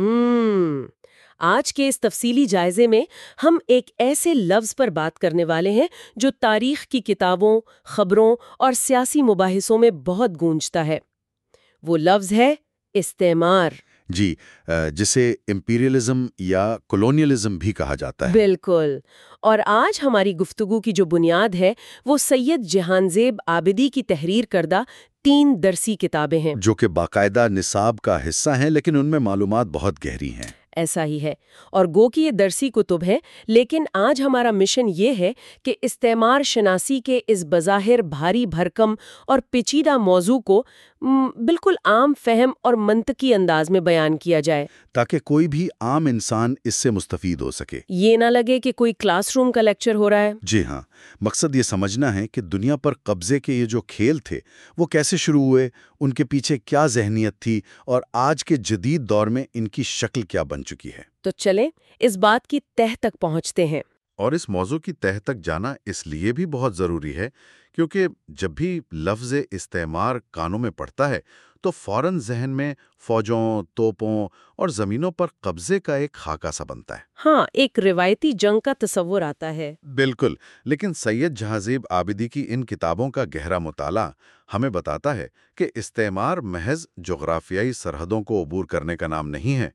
ہم آج کے اس تفصیلی جائزے میں ہم ایک ایسے لفظ پر بات کرنے والے ہیں جو تاریخ کی کتابوں، خبروں اور سیاسی مباحثوں میں بہت گونجتا ہے۔ وہ لفظ ہے استعمار۔ جی جسے امپیریلزم یا کولونیلزم بھی کہا جاتا ہے۔ بالکل۔ اور آج ہماری گفتگو کی جو بنیاد ہے وہ سید جہان زیب آبدی کی تحریر کردہ تین درسی کتابیں ہیں۔ جو کہ باقاعدہ نصاب کا حصہ ہیں لیکن ان میں معلومات بہت گہری ہیں۔ ایسا ہی ہے۔ اور گو کی یہ درسی کتب ہے لیکن آج ہمارا مشن یہ ہے کہ استعمار شناسی کے اس بظاہر بھاری بھرکم اور پیچیدہ موضوع کو بالکل عام فہم اور منطقی انداز میں بیان کیا جائے۔ تاکہ کوئی بھی عام انسان اس سے مستفید ہو سکے۔ یہ نہ لگے کہ کوئی کلاس روم کا لیکچر ہو رہا ہے۔ جی ہاں مقصد یہ سمجھنا ہے کہ دنیا پر قبضے کے یہ جو کھیل تھے وہ کیسے شروع ہوئے ان کے پیچھے کیا ذہنیت تھی اور آج کے جدید دور میں ان کی شکل کیا بن چکی ہے۔ تو چلیں اس بات کی تہ تک پہنچتے ہیں۔ اور اس موضوع کی تہ تک جانا اس لیے بھی بہت ضروری ہے کیونکہ جب بھی لفظ استعمار کانوں میں پڑتا ہے تو فوراً ذہن میں فوجوں توپوں اور زمینوں پر قبضے کا ایک خاکہ سا بنتا ہے۔ ہاں ایک روایتی جنگ کا تصور آتا ہے۔ بالکل لیکن سید جہازیب آبدی کی ان کتابوں کا گہرا مطالعہ ہمیں بتاتا ہے کہ استعمار محض جغرافیائی سرحدوں کو عبور کرنے کا نام نہیں ہے۔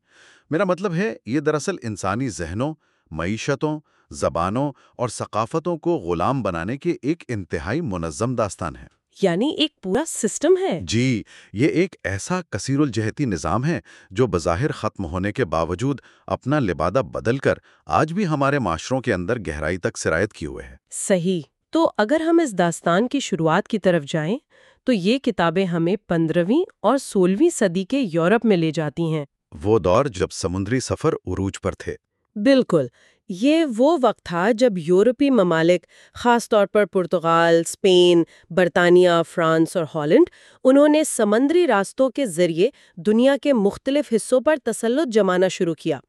میرا مطلب ہے یہ دراصل انسانی ذہنوں معیشتوں زبانوں اور ثقافتوں کو غلام بنانے کے ایک انتہائی منظم داستان ہے۔ یعنی ایک پورا سسٹم ہے۔ جی یہ ایک ایسا کثیر الجہتی نظام ہے جو بظاہر ختم ہونے کے باوجود اپنا لبادہ بدل کر آج بھی ہمارے معاشروں کے اندر گہرائی تک سرایت کیے ہوئے ہے۔ صحیح۔ تو اگر ہم اس داستان کی شروعات کی طرف جائیں تو یہ کتابیں ہمیں پندرہویں اور سولہویں صدی کے یورپ میں لے جاتی ہیں۔ وہ دور جب سمندری سفر عروج پر تھے۔ بالکل۔ یہ وہ وقت تھا جب یورپی ممالک، خاص طور پر پرتگال اسپین برطانیہ، فرانس اور ہالینڈ، انہوں نے سمندری راستوں کے ذریعے دنیا کے مختلف حصوں پر تسلط جمانا شروع کیا۔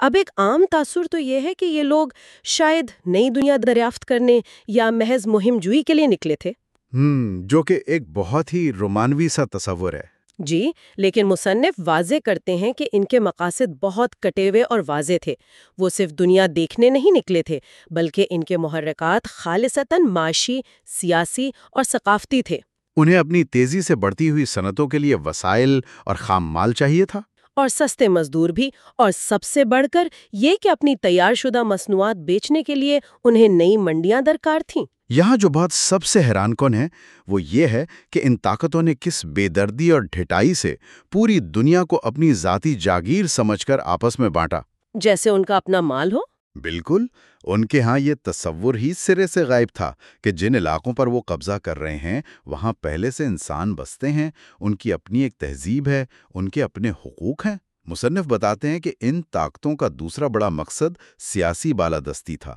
اب ایک عام تاثر تو یہ ہے کہ یہ لوگ شاید نئی دنیا دریافت کرنے یا محض مہم جوئی کے لیے نکلے تھے۔ ہم جو کہ ایک بہت ہی رومانوی سا تصور ہے۔ جی لیکن مصنف واضح کرتے ہیں کہ ان کے مقاصد بہت کٹے ہوئے اور واضح تھے۔ وہ صرف دنیا دیکھنے نہیں نکلے تھے بلکہ ان کے محرکات خالصتاً معاشی سیاسی اور ثقافتی تھے۔ انہیں اپنی تیزی سے بڑھتی ہوئی صنعتوں کے لیے وسائل اور خام مال چاہیے تھا؟ اور سستے مزدور بھی۔ اور سب سے بڑھ کر یہ کہ اپنی تیار شدہ مصنوعات بیچنے کے لیے انہیں نئی منڈیاں درکار تھیں۔ یہاں جو بات سب سے حیران کن ہے وہ یہ ہے کہ ان طاقتوں نے کس بے دردی اور ڈھٹائی سے پوری دنیا کو اپنی ذاتی جاگیر سمجھ کر آپس میں بانٹا۔ جیسے ان کا اپنا مال ہو؟ بالکل ان کے ہاں یہ تصور ہی سرے سے غائب تھا کہ جن علاقوں پر وہ قبضہ کر رہے ہیں وہاں پہلے سے انسان بستے ہیں ان کی اپنی ایک تہذیب ہے ان کے اپنے حقوق ہیں۔ مصنف بتاتے ہیں کہ ان طاقتوں کا دوسرا بڑا مقصد سیاسی بالادستی تھا۔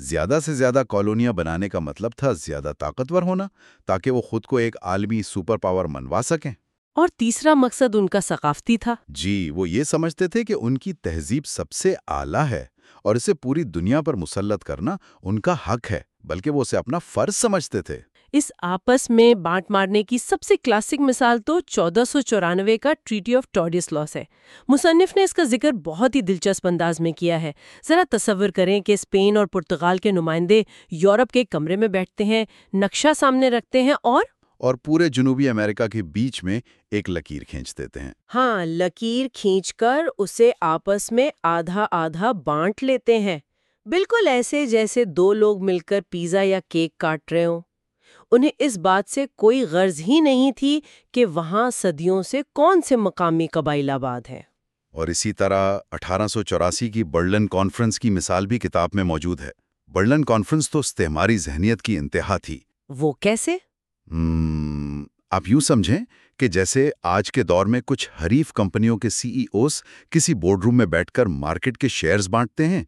زیادہ سے زیادہ کالونیاں بنانے کا مطلب تھا زیادہ طاقتور ہونا تاکہ وہ خود کو ایک عالمی سپر پاور منوا سکیں۔ اور تیسرا مقصد ان کا ثقافتی تھا۔ جی وہ یہ سمجھتے تھے کہ ان کی تہذیب سب سے اعلیٰ ہے اور اسے پوری دنیا پر مسلط کرنا ان کا حق ہے بلکہ وہ اسے اپنا فرض سمجھتے تھے۔ اس آپس میں بانٹ مارنے کی سب سے کلاسک مثال تو چودہ سو چورانوے کا ٹریٹی آف ٹوڈیس لاس ہے۔ مصنف نے اس کا ذکر بہت ہی دلچسپ انداز میں کیا ہے۔ ذرا تصور کریں کہ اسپین اور پرتگال کے نمائندے یورپ کے کمرے میں بیٹھتے ہیں نقشہ سامنے رکھتے ہیں اور اور پورے جنوبی امریکہ کے بیچ میں ایک لکیر کھینچ دیتے ہیں۔ ہاں لکیر کھینچ کر اسے آپس میں آدھا آدھا بانٹ لیتے ہیں۔ بالکل ایسے جیسے دو لوگ مل کر پیزا یا کیک کاٹ رہے ہوں۔ انہیں اس بات سے کوئی غرض ہی نہیں تھی کہ وہاں صدیوں سے کون سے مقامی قبائل آباد ہیں۔ اور اسی طرح اٹھارہ سو چوراسی کی برلن کانفرنس کی مثال بھی کتاب میں موجود ہے۔ برلن کانفرنس تو استعماری ذہنیت کی انتہا تھی۔ وہ کیسے؟ آپ یوں سمجھیں کہ جیسے آج کے دور میں کچھ حریف کمپنیوں کے سی ای اوز کسی بورڈ روم میں بیٹھ کر مارکیٹ کے شیئرز بانٹتے ہیں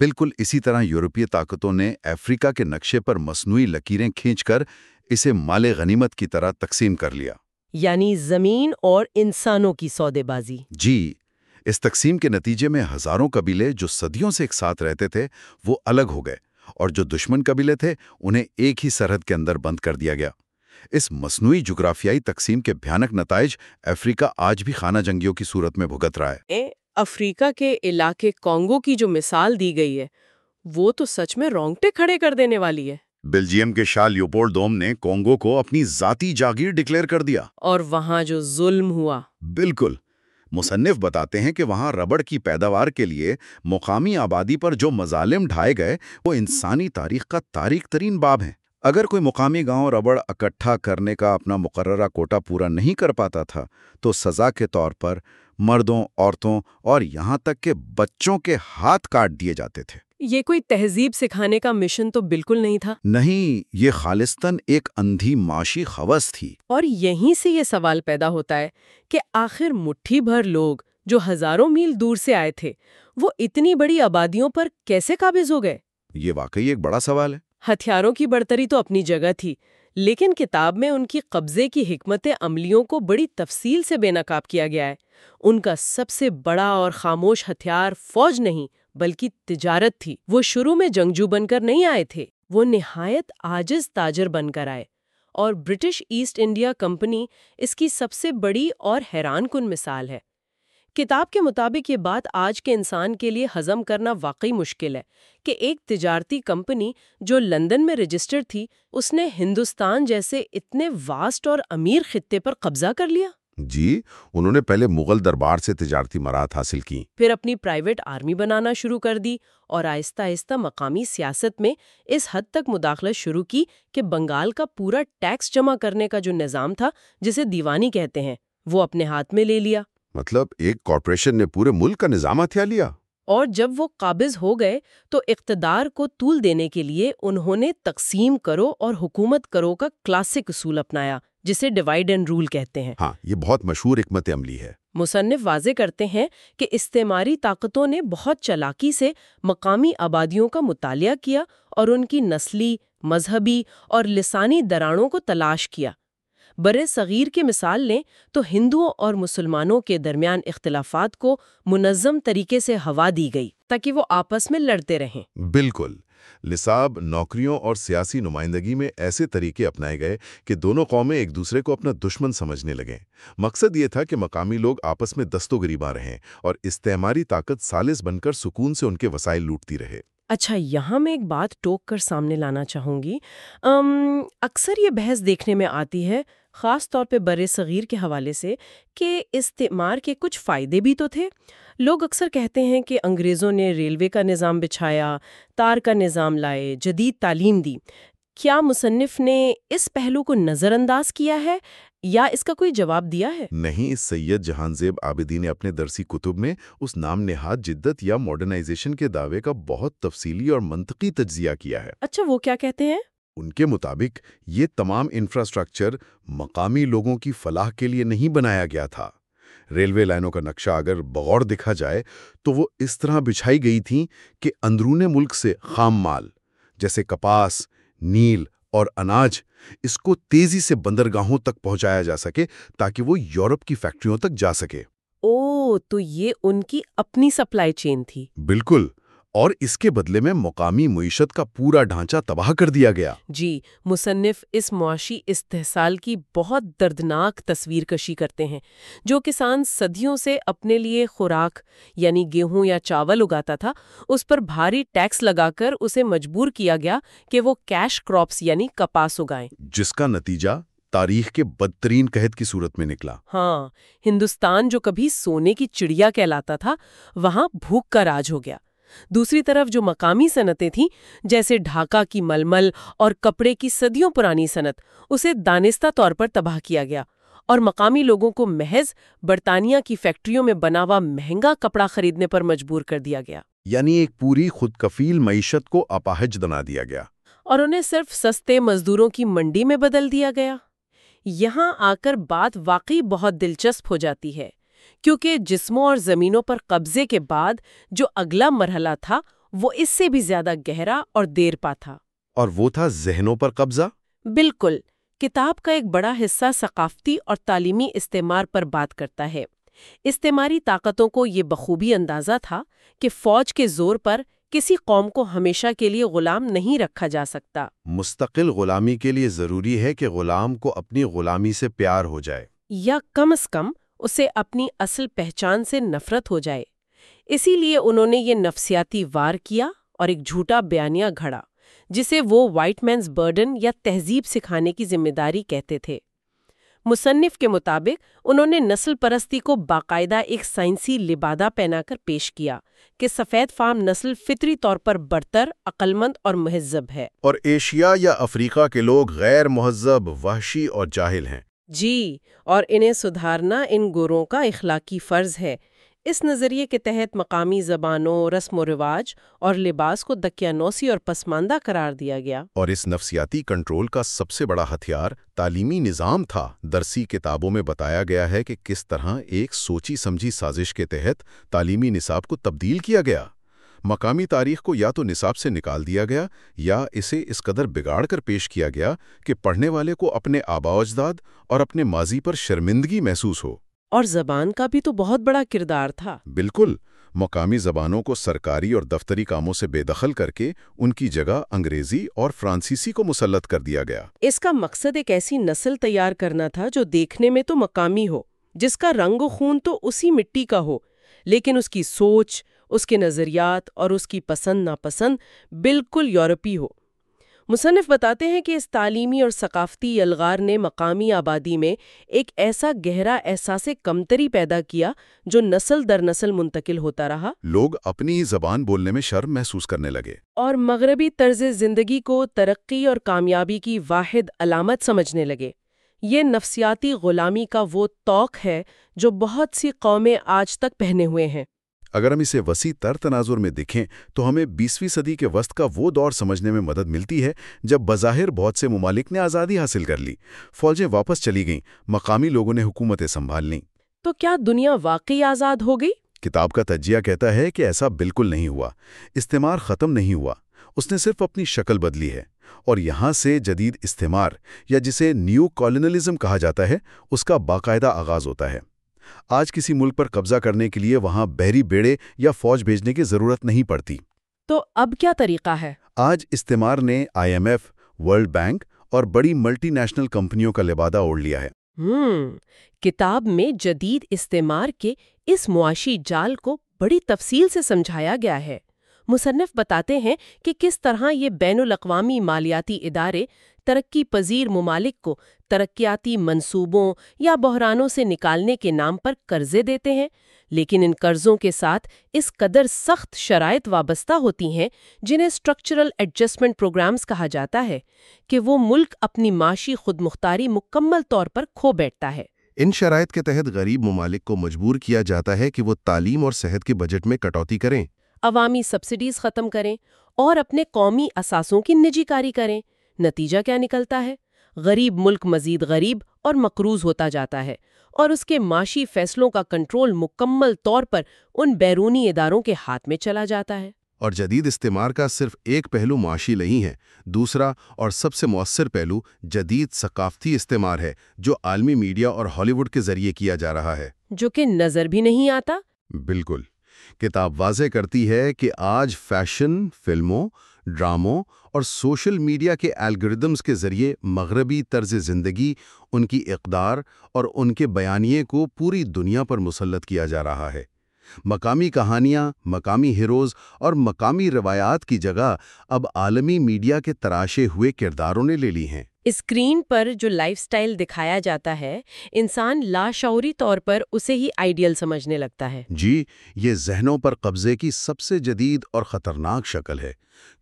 بالکل اسی طرح یورپی طاقتوں نے افریقہ کے نقشے پر مصنوعی لکیریں کھینچ کر اسے مال غنیمت کی طرح تقسیم کر لیا۔ یعنی زمین اور انسانوں کی سودے بازی۔ جی اس تقسیم کے نتیجے میں ہزاروں قبیلے جو صدیوں سے ایک ساتھ رہتے تھے وہ الگ ہو گئے اور جو دشمن قبیلے تھے انہیں ایک ہی سرحد کے اندر بند کر دیا گیا۔ اس مصنوعی جغرافیائی تقسیم کے بھیانک نتائج افریقہ آج بھی خانہ جنگیوں کی صورت میں بھگت رہا ہے۔ افریقہ کے علاقے کانگو کی جو مثال دی گئی ہے وہ تو سچ میں رونگٹے کھڑے کر دینے والی ہے۔ بیلجیم کے شاہ لیوپولڈ دوم نے کونگو کو اپنی ذاتی جاگیر ڈکلیئر کر دیا۔ اور وہاں جو ظلم ہوا۔ بالکل۔ مصنف بتاتے ہیں کہ وہاں ربڑ کی پیداوار کے لیے مقامی آبادی پر جو مظالم ڈھائے گئے وہ انسانی تاریخ کا تاریخ ترین باب ہیں۔ اگر کوئی مقامی گاؤں ربڑ اکٹھا کرنے کا اپنا مقررہ کوٹا پورا نہیں کر پاتا تھا تو سزا کے طور پر مردوں عورتوں اور یہاں تک کہ بچوں کے ہاتھ کاٹ دیے جاتے تھے۔ یہ کوئی تہذیب سکھانے کا مشن تو بالکل نہیں تھا۔ نہیں یہ خالصتاً ایک اندھی معاشی خوص تھی۔ اور یہیں سے یہ سوال پیدا ہوتا ہے کہ آخر مٹھی بھر لوگ جو ہزاروں میل دور سے آئے تھے وہ اتنی بڑی آبادیوں پر کیسے قابض ہو گئے؟ یہ واقعی ایک بڑا سوال ہے۔ ہتھیاروں کی برتری تو اپنی جگہ تھی۔ لیکن کتاب میں ان کی قبضے کی حکمت عملیوں کو بڑی تفصیل سے بے نقاب کیا گیا ہے۔ ان کا سب سے بڑا اور خاموش ہتھیار فوج نہیں بلکہ تجارت تھی۔ وہ شروع میں جنگجو بن کر نہیں آئے تھے، وہ نہایت آجز تاجر بن کر آئے۔ اور برٹش ایسٹ انڈیا کمپنی اس کی سب سے بڑی اور حیران کن مثال ہے۔ کتاب کے مطابق یہ بات آج کے انسان کے لیے ہضم کرنا واقعی مشکل ہے کہ ایک تجارتی کمپنی جو لندن میں رجسٹر تھی اس نے ہندوستان جیسے اتنے واسٹ اور امیر خطے پر قبضہ کر لیا؟ جی انہوں نے پہلے مغل دربار سے تجارتی مرات حاصل کی پھر اپنی پرائیویٹ آرمی بنانا شروع کر دی اور آہستہ آہستہ مقامی سیاست میں اس حد تک مداخلت شروع کی کہ بنگال کا پورا ٹیکس جمع کرنے کا جو نظام تھا جسے دیوانی کہتے ہیں وہ اپنے ہاتھ میں لے لیا۔ مطلب ایک کارپوریشن نے پورے ملک کا نظام ہتھیا لیا۔ اور جب وہ قابض ہو گئے تو اقتدار کو طول دینے کے لیے انہوں نے تقسیم کرو اور حکومت کرو کا کلاسک اصول اپنایا جسے ڈیوائڈ اینڈ رول کہتے ہیں۔ ہاں یہ بہت مشہور حکمت عملی ہے۔ مصنف واضح کرتے ہیں کہ استعماری طاقتوں نے بہت چلاکی سے مقامی آبادیوں کا مطالعہ کیا اور ان کی نسلی مذہبی اور لسانی درانوں کو تلاش کیا۔ بر صغیر کی مثال لیں تو ہندوؤں اور مسلمانوں کے درمیان اختلافات کو منظم طریقے سے ہوا دی گئی تاکہ وہ آپس میں لڑتے رہیں۔ بالکل۔ لساب نوکریوں اور سیاسی نمائندگی میں ایسے طریقے اپنائے گئے کہ دونوں قومیں ایک دوسرے کو اپنا دشمن سمجھنے لگیں۔ مقصد یہ تھا کہ مقامی لوگ آپس میں دست و گریباں رہیں اور استعماری طاقت سالس بن کر سکون سے ان کے وسائل لوٹتی رہے۔ اچھا یہاں میں ایک بات ٹوک کر سامنے لانا چاہوں گی۔ اکثر یہ بحث دیکھنے میں آتی ہے خاص طور پہ بر صغیر کے حوالے سے کہ استعمار کے کچھ فائدے بھی تو تھے۔ لوگ اکثر کہتے ہیں کہ انگریزوں نے ریلوے کا نظام بچھایا تار کا نظام لائے جدید تعلیم دی۔ کیا مصنف نے اس پہلو کو نظر انداز کیا ہے یا اس کا کوئی جواب دیا ہے؟ نہیں سید جہان زیب آبدی نے اپنے درسی کتب میں اس نام نہاد جدت یا ماڈرنائزیشن کے دعوے کا بہت تفصیلی اور منطقی تجزیہ کیا ہے۔ اچھا وہ کیا کہتے ہیں؟ ان کے مطابق یہ تمام انفراسٹرکچر مقامی لوگوں کی فلاح کے لیے نہیں بنایا گیا تھا۔ ریلوے لائنوں کا نقشہ اگر بغور دکھا جائے تو وہ اس طرح بچھائی گئی تھیں کہ اندرون ملک سے خام مال جیسے کپاس نیل اور اناج اس کو تیزی سے بندرگاہوں تک پہنچایا جا سکے تاکہ وہ یورپ کی فیکٹریوں تک جا سکے۔ او تو یہ ان کی اپنی سپلائی چین تھی۔ بالکل۔ اور اس کے بدلے میں مقامی معیشت کا پورا ڈھانچہ تباہ کر دیا گیا۔ جی مصنف اس معاشی استحصال کی بہت دردناک تصویر کشی کرتے ہیں جو کسان صدیوں سے اپنے لیے خوراک یعنی گیہوں یا چاول اگاتا تھا اس پر بھاری ٹیکس لگا کر اسے مجبور کیا گیا کہ وہ کیش کراپس یعنی کپاس اگائیں۔ جس کا نتیجہ تاریخ کے بدترین قحط کی صورت میں نکلا۔ ہاں ہندوستان جو کبھی سونے کی چڑیا کہلاتا تھا وہاں بھوک کا راج ہو گیا۔ دوسری طرف جو مقامی صنعتیں تھیں جیسے ڈھاکہ کی ململ اور کپڑے کی صدیوں پرانی صنعت اسے دانستہ طور پر تباہ کیا گیا اور مقامی لوگوں کو محض برطانیہ کی فیکٹریوں میں بنا ہوا مہنگا کپڑا خریدنے پر مجبور کر دیا گیا۔ یعنی ایک پوری خود کفیل معیشت کو اپاہج بنا دیا گیا۔ اور انہیں صرف سستے مزدوروں کی منڈی میں بدل دیا گیا۔ یہاں آ کر بات واقعی بہت دلچسپ ہو جاتی ہے۔ کیونکہ جسموں اور زمینوں پر قبضے کے بعد جو اگلا مرحلہ تھا وہ اس سے بھی زیادہ گہرا اور دیر پا تھا۔ اور وہ تھا ذہنوں پر قبضہ؟ بالکل۔ کتاب کا ایک بڑا حصہ ثقافتی اور تعلیمی استعمار پر بات کرتا ہے۔ استعماری طاقتوں کو یہ بخوبی اندازہ تھا کہ فوج کے زور پر کسی قوم کو ہمیشہ کے لیے غلام نہیں رکھا جا سکتا۔ مستقل غلامی کے لیے ضروری ہے کہ غلام کو اپنی غلامی سے پیار ہو جائے۔ یا کم از کم اسے اپنی اصل پہچان سے نفرت ہو جائے۔ اسی لیے انہوں نے یہ نفسیاتی وار کیا اور ایک جھوٹا بیانیہ گھڑا، جسے وہ وائٹ مینز برڈن یا تہذیب سکھانے کی ذمہ داری کہتے تھے۔ مصنف کے مطابق، انہوں نے نسل پرستی کو باقاعدہ ایک سائنسی لبادہ پہنا کر پیش کیا کہ سفید فام نسل فطری طور پر برتر، عقلمند اور مہذب ہے۔ اور ایشیا یا افریقہ کے لوگ غیر مہذب، وحشی اور جاہل ہیں۔ جی اور انہیں سدھارنا ان گوروں کا اخلاقی فرض ہے۔ اس نظریے کے تحت مقامی زبانوں، رسم و رواج اور لباس کو دکیانوسی اور پسماندہ قرار دیا گیا۔ اور اس نفسیاتی کنٹرول کا سب سے بڑا ہتھیار تعلیمی نظام تھا۔ درسی کتابوں میں بتایا گیا ہے کہ کس طرح ایک سوچی سمجھی سازش کے تحت تعلیمی نصاب کو تبدیل کیا گیا۔ مقامی تاریخ کو یا تو نصاب سے نکال دیا گیا یا اسے اس قدر بگاڑ کر پیش کیا گیا کہ پڑھنے والے کو اپنے آبا اجداد اور اپنے ماضی پر شرمندگی محسوس ہو۔ اور زبان کا بھی تو بہت بڑا کردار تھا۔ بالکل مقامی زبانوں کو سرکاری اور دفتری کاموں سے بے دخل کر کے ان کی جگہ انگریزی اور فرانسیسی کو مسلط کر دیا گیا۔ اس کا مقصد ایک ایسی نسل تیار کرنا تھا جو دیکھنے میں تو مقامی ہو جس کا رنگ و خون تو اسی مٹی کا ہو لیکن اس کی سوچ اس کے نظریات اور اس کی پسند ناپسند بالکل یورپی ہو۔ مصنف بتاتے ہیں کہ اس تعلیمی اور ثقافتی یلغار نے مقامی آبادی میں ایک ایسا گہرا احساس کمتری پیدا کیا جو نسل در نسل منتقل ہوتا رہا۔ لوگ اپنی زبان بولنے میں شرم محسوس کرنے لگے۔ اور مغربی طرز زندگی کو ترقی اور کامیابی کی واحد علامت سمجھنے لگے۔ یہ نفسیاتی غلامی کا وہ توق ہے جو بہت سی قومیں آج تک پہنے ہوئے ہیں۔ اگر ہم اسے وسیع تر تناظر میں دیکھیں تو ہمیں بیسویں صدی کے وسط کا وہ دور سمجھنے میں مدد ملتی ہے جب بظاہر بہت سے ممالک نے آزادی حاصل کر لی۔ فوجیں واپس چلی گئیں مقامی لوگوں نے حکومتیں سنبھال لیں۔ تو کیا دنیا واقعی آزاد ہو گئی؟ کتاب کا تجزیہ کہتا ہے کہ ایسا بالکل نہیں ہوا۔ استعمار ختم نہیں ہوا۔ اس نے صرف اپنی شکل بدلی ہے۔ اور یہاں سے جدید استعمار یا جسے نیو کالونلزم کہا جاتا ہے اس کا باقاعدہ آغاز ہوتا ہے۔ آج کسی ملک پر قبضہ کرنے کے لیے وہاں بحری بیڑے یا فوج بھیجنے کی ضرورت نہیں پڑتی۔ تو اب کیا طریقہ ہے؟ آج استعمار نے I M F World Bank اور بڑی ملٹی نیشنل کمپنیوں کا لبادہ اوڑھ لیا ہے۔ ہم کتاب میں جدید استعمار کے اس معاشی جال کو بڑی تفصیل سے سمجھایا گیا ہے۔ مصنف بتاتے ہیں کہ کس طرح یہ بین الاقوامی مالیاتی ادارے ترقی پذیر ممالک کو ترقیاتی منصوبوں یا بحرانوں سے نکالنے کے نام پر قرضے دیتے ہیں، لیکن ان قرضوں کے ساتھ اس قدر سخت شرائط وابستہ ہوتی ہیں جنہیں اسٹرکچرل ایڈجسٹمنٹ پروگرامز کہا جاتا ہے کہ وہ ملک اپنی معاشی خود مختاری مکمل طور پر کھو بیٹھتا ہے۔ ان شرائط کے تحت غریب ممالک کو مجبور کیا جاتا ہے کہ وہ تعلیم اور صحت کے بجٹ میں کٹوتی کریں۔ عوامی سبسڈیز ختم کریں اور اپنے قومی اثاثوں کی نجی کاری کریں۔ نتیجہ کیا نکلتا ہے؟ غریب ملک مزید غریب اور مقروض ہوتا جاتا ہے اور اس کے معاشی فیصلوں کا کنٹرول مکمل طور پر ان بیرونی اداروں کے ہاتھ میں چلا جاتا ہے۔ اور جدید استعمار کا صرف ایک پہلو معاشی نہیں ہے دوسرا اور سب سے مؤثر پہلو جدید ثقافتی استعمار ہے جو عالمی میڈیا اور ہالی ووڈ کے ذریعے کیا جا رہا ہے۔ جو کہ نظر بھی نہیں آتا۔ بالکل۔ کتاب واضح کرتی ہے کہ آج فیشن، فلموں، ڈراموں اور سوشل میڈیا کے الگوریدمز کے ذریعے مغربی طرز زندگی، ان کی اقدار اور ان کے بیانیے کو پوری دنیا پر مسلط کیا جا رہا ہے۔ مقامی کہانیاں، مقامی ہیروز اور مقامی روایات کی جگہ اب عالمی میڈیا کے تراشے ہوئے کرداروں نے لے لی ہیں۔ اسکرین پر جو لائف سٹائل دکھایا جاتا ہے، انسان لاشعوری طور پر اسے ہی آئیڈیل سمجھنے لگتا ہے۔ جی یہ ذہنوں پر قبضے کی سب سے جدید اور خطرناک شکل ہے،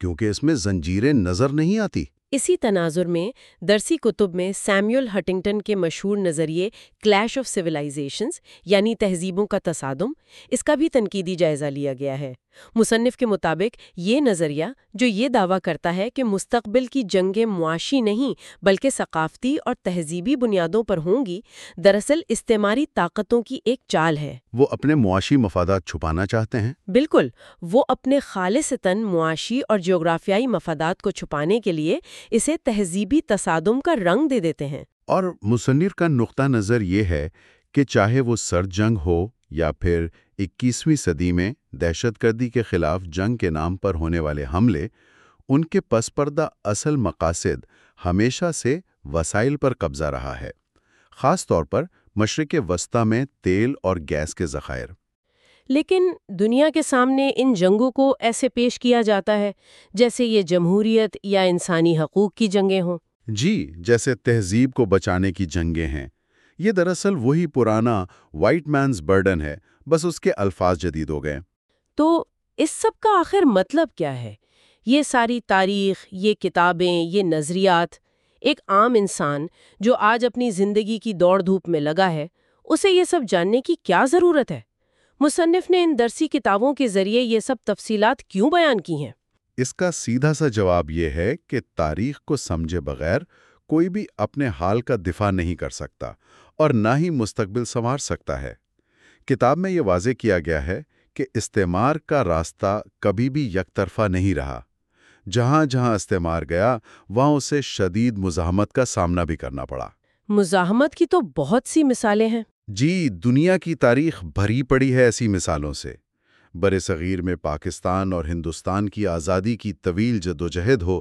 کیونکہ اس میں زنجیریں نظر نہیں آتی۔ اسی تناظر میں درسی کتب میں سیمیول ہٹنگٹن کے مشہور نظریے کلیش آف سویلائزیشنز یعنی تہذیبوں کا تصادم، اس کا بھی تنقیدی جائزہ لیا گیا ہے۔ مصنف کے مطابق یہ نظریہ جو یہ دعویٰ کرتا ہے کہ مستقبل کی جنگیں معاشی نہیں بلکہ ثقافتی اور تہذیبی بنیادوں پر ہوں گی، دراصل استعماری طاقتوں کی ایک چال ہے۔ وہ اپنے معاشی مفادات چھپانا چاہتے ہیں؟ بالکل وہ اپنے خالصتاً معاشی اور جغرافیائی مفادات کو چھپانے کے لیے اسے تہذیبی تصادم کا رنگ دے دیتے ہیں۔ اور مصنف کا نقطہ نظر یہ ہے کہ چاہے وہ سرد جنگ ہو یا پھر اکیسویں صدی میں دہشت گردی کے خلاف جنگ کے نام پر ہونے والے حملے ان کے پس پردہ اصل مقاصد ہمیشہ سے وسائل پر قبضہ رہا ہے خاص طور پر مشرق وسطی میں تیل اور گیس کے ذخائر۔ لیکن دنیا کے سامنے ان جنگوں کو ایسے پیش کیا جاتا ہے جیسے یہ جمہوریت یا انسانی حقوق کی جنگیں ہوں۔ جی جیسے تہذیب کو بچانے کی جنگیں ہیں۔ یہ دراصل وہی پرانا وائٹ مینز برڈن ہے بس اس کے الفاظ جدید ہو گئے۔ تو اس سب کا آخر مطلب کیا ہے؟ یہ ساری تاریخ یہ کتابیں یہ نظریات ایک عام انسان جو آج اپنی زندگی کی دوڑ دھوپ میں لگا ہے، اسے یہ سب جاننے کی کیا ضرورت ہے؟ مصنف نے ان درسی کتابوں کے ذریعے یہ سب تفصیلات کیوں بیان کی ہیں؟ اس کا سیدھا سا جواب یہ ہے کہ تاریخ کو سمجھے بغیر کوئی بھی اپنے حال کا دفاع نہیں کر سکتا اور نہ ہی مستقبل سنوار سکتا ہے۔ کتاب میں یہ واضح کیا گیا ہے کہ استعمار کا راستہ کبھی بھی یک طرفہ نہیں رہا۔ جہاں جہاں استعمار گیا وہاں اسے شدید مزاحمت کا سامنا بھی کرنا پڑا۔ مزاحمت کی تو بہت سی مثالیں ہیں۔ جی دنیا کی تاریخ بھری پڑی ہے ایسی مثالوں سے۔ بر صغیر میں پاکستان اور ہندوستان کی آزادی کی طویل جدوجہد ہو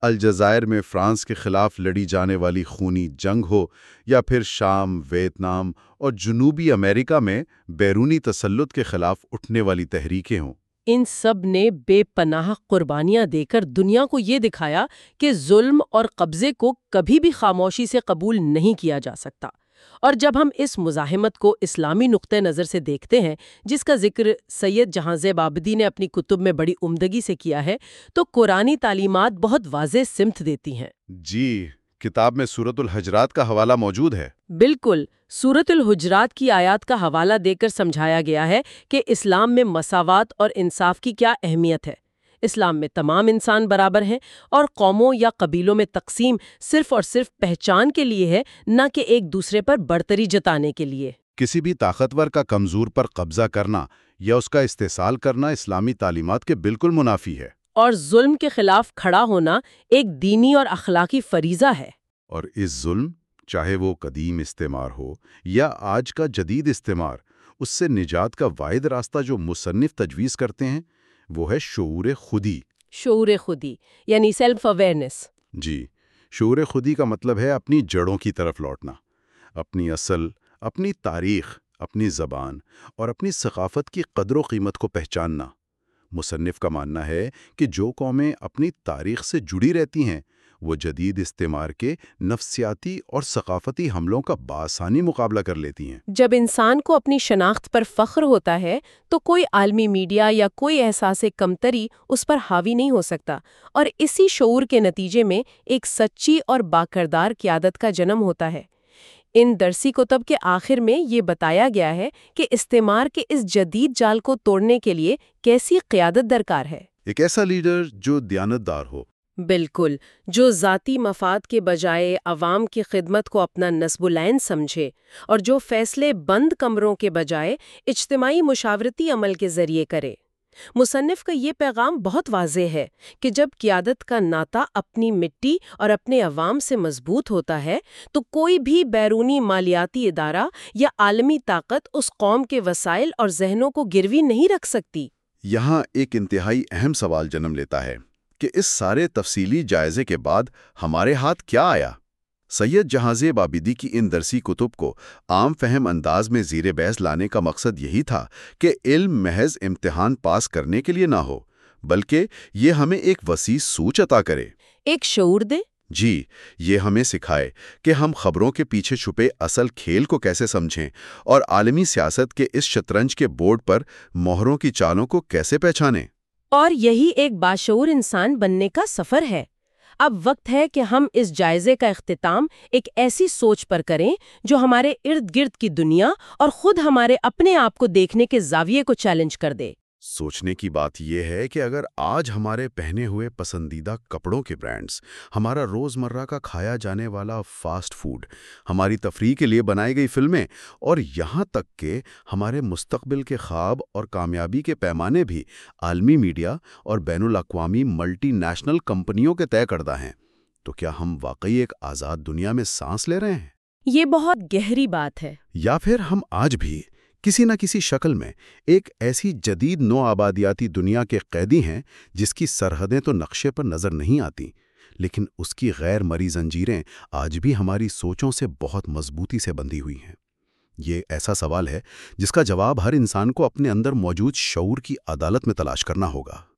الجزائر میں فرانس کے خلاف لڑی جانے والی خونی جنگ ہو یا پھر شام ویتنام اور جنوبی امریکہ میں بیرونی تسلط کے خلاف اٹھنے والی تحریکیں ہوں۔ ان سب نے بے پناہ قربانیاں دے کر دنیا کو یہ دکھایا کہ ظلم اور قبضے کو کبھی بھی خاموشی سے قبول نہیں کیا جا سکتا۔ اور جب ہم اس مزاحمت کو اسلامی نقطۂ نظر سے دیکھتے ہیں، جس کا ذکر سید جہاں زیب آبدی نے اپنی کتب میں بڑی عمدگی سے کیا ہے، تو قرآنی تعلیمات بہت واضح سمت دیتی ہیں۔ جی کتاب میں صورت الحجرات کا حوالہ موجود ہے۔ بالکل صورت الحجرات کی آیات کا حوالہ دے کر سمجھایا گیا ہے کہ اسلام میں مساوات اور انصاف کی کیا اہمیت ہے۔ اسلام میں تمام انسان برابر ہیں اور قوموں یا قبیلوں میں تقسیم صرف اور صرف پہچان کے لیے ہے نہ کہ ایک دوسرے پر برتری جتانے کے لیے۔ کسی بھی طاقتور کا کمزور پر قبضہ کرنا یا اس کا استحصال کرنا اسلامی تعلیمات کے بالکل منافی ہے۔ اور ظلم کے خلاف کھڑا ہونا ایک دینی اور اخلاقی فریضہ ہے۔ اور اس ظلم چاہے وہ قدیم استعمار ہو یا آج کا جدید استعمار اس سے نجات کا واحد راستہ جو مصنف تجویز کرتے ہیں وہ ہے شعور خودی۔ شعور خودی یعنی سیلف اویئرنیس جی شعور خودی کا مطلب ہے اپنی جڑوں کی طرف لوٹنا اپنی اصل اپنی تاریخ اپنی زبان اور اپنی ثقافت کی قدر و قیمت کو پہچاننا۔ مصنف کا ماننا ہے کہ جو قومیں اپنی تاریخ سے جڑی رہتی ہیں وہ جدید استعمار کے نفسیاتی اور ثقافتی حملوں کا بآسانی مقابلہ کر لیتی ہیں۔ جب انسان کو اپنی شناخت پر فخر ہوتا ہے تو کوئی عالمی میڈیا یا کوئی احساس کمتری اس پر حاوی نہیں ہو سکتا۔ اور اسی شعور کے نتیجے میں ایک سچی اور باکردار قیادت کا جنم ہوتا ہے۔ ان درسی کتب کے آخر میں یہ بتایا گیا ہے کہ استعمار کے اس جدید جال کو توڑنے کے لیے کیسی قیادت درکار ہے۔ ایک ایسا لیڈر جو دیانتدار ہو بالکل، جو ذاتی مفاد کے بجائے عوام کی خدمت کو اپنا نصب العین سمجھے اور جو فیصلے بند کمروں کے بجائے اجتماعی مشاورتی عمل کے ذریعے کرے۔ مصنف کا یہ پیغام بہت واضح ہے کہ جب قیادت کا ناتا اپنی مٹی اور اپنے عوام سے مضبوط ہوتا ہے، تو کوئی بھی بیرونی مالیاتی ادارہ یا عالمی طاقت اس قوم کے وسائل اور ذہنوں کو گروی نہیں رکھ سکتی۔ یہاں ایک انتہائی اہم سوال جنم لیتا ہے۔ کہ اس سارے تفصیلی جائزے کے بعد ہمارے ہاتھ کیا آیا؟ سید جہاز بابیدی کی ان درسی کتب کو عام فہم انداز میں زیر بحث لانے کا مقصد یہی تھا کہ علم محض امتحان پاس کرنے کے لیے نہ ہو بلکہ یہ ہمیں ایک وسیع سوچ عطا کرے۔ ایک شعور دے؟ جی یہ ہمیں سکھائے کہ ہم خبروں کے پیچھے چھپے اصل کھیل کو کیسے سمجھیں اور عالمی سیاست کے اس شطرنج کے بورڈ پر مہروں کی چالوں کو کیسے پہچانیں۔ اور یہی ایک باشعور انسان بننے کا سفر ہے۔ اب وقت ہے کہ ہم اس جائزے کا اختتام ایک ایسی سوچ پر کریں جو ہمارے ارد گرد کی دنیا اور خود ہمارے اپنے آپ کو دیکھنے کے زاویے کو چیلنج کر دے۔ سوچنے کی بات یہ ہے کہ اگر آج ہمارے پہنے ہوئے پسندیدہ کپڑوں کے برانڈز ہمارا روزمرہ کا کھایا جانے والا فاسٹ فوڈ ہماری تفریح کے لیے بنائی گئی فلمیں اور یہاں تک کہ ہمارے مستقبل کے خواب اور کامیابی کے پیمانے بھی عالمی میڈیا اور بین الاقوامی ملٹی نیشنل کمپنیوں کے طے کردہ ہیں۔ تو کیا ہم واقعی ایک آزاد دنیا میں سانس لے رہے ہیں؟ یہ بہت گہری بات ہے۔ یا پھر ہم آج بھی کسی نہ کسی شکل میں ایک ایسی جدید نو آبادیاتی دنیا کے قیدی ہیں جس کی سرحدیں تو نقشے پر نظر نہیں آتی لیکن اس کی غیر مری زنجیریں آج بھی ہماری سوچوں سے بہت مضبوطی سے بندھی ہوئی ہیں۔ یہ ایسا سوال ہے جس کا جواب ہر انسان کو اپنے اندر موجود شعور کی عدالت میں تلاش کرنا ہوگا۔